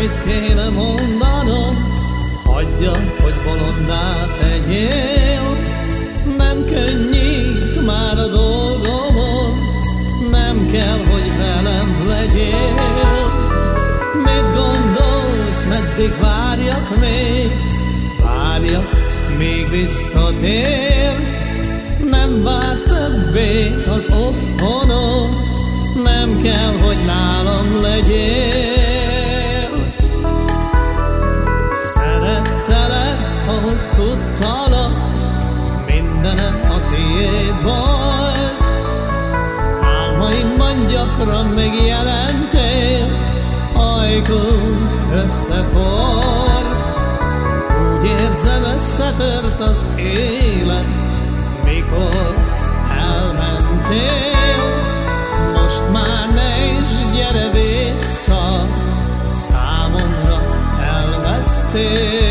mit kéne mondanom Hagyja, hogy bolondá tegyél. Nem könnyít már a dolgomon Nem kell, hogy velem legyél. Mit gondolsz, meddig várjak még? Várjak, még visszatérsz. Nem vár többé az otthonom Nem kell, hogy nálam legyél tudtalak, mindenem a tiéd volt. Álmaimban gyakran megjelentél, ajkunk összefort. Úgy érzem, összetört az élet, mikor elmentél. Most már ne is gyere vissza, számomra elvesztél.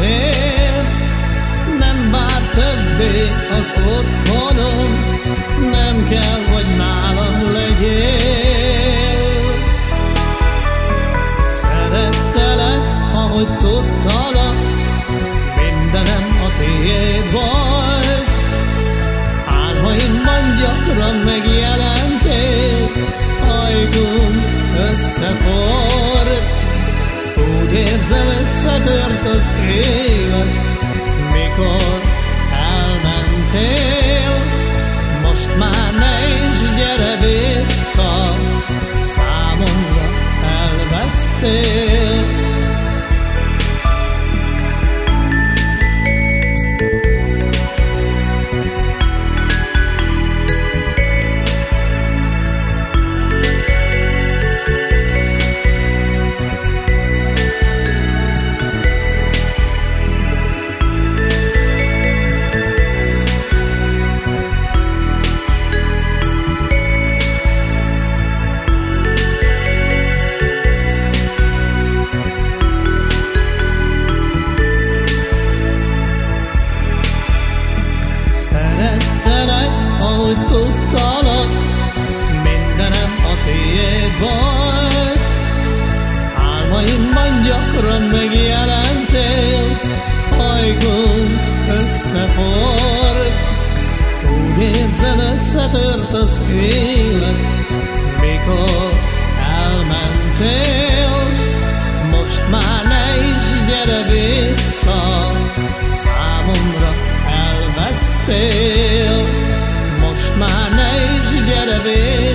Visszatérsz Nem vár többé az otthonom. Nem kell, hogy nálam legyél. Hogy tudtalak, mindenem a tiéd volt. Álmaimban gyakran megjelentél, ajkunk összefort. Úgy érzem, سكرت صحيبك gyakran megjelentél, ajkunk összefort. Úgy érzem, összetört az élet, mikor elmentél. Most már ne is gyere vissza, számomra elvesztél. Most már ne is gyere vissza,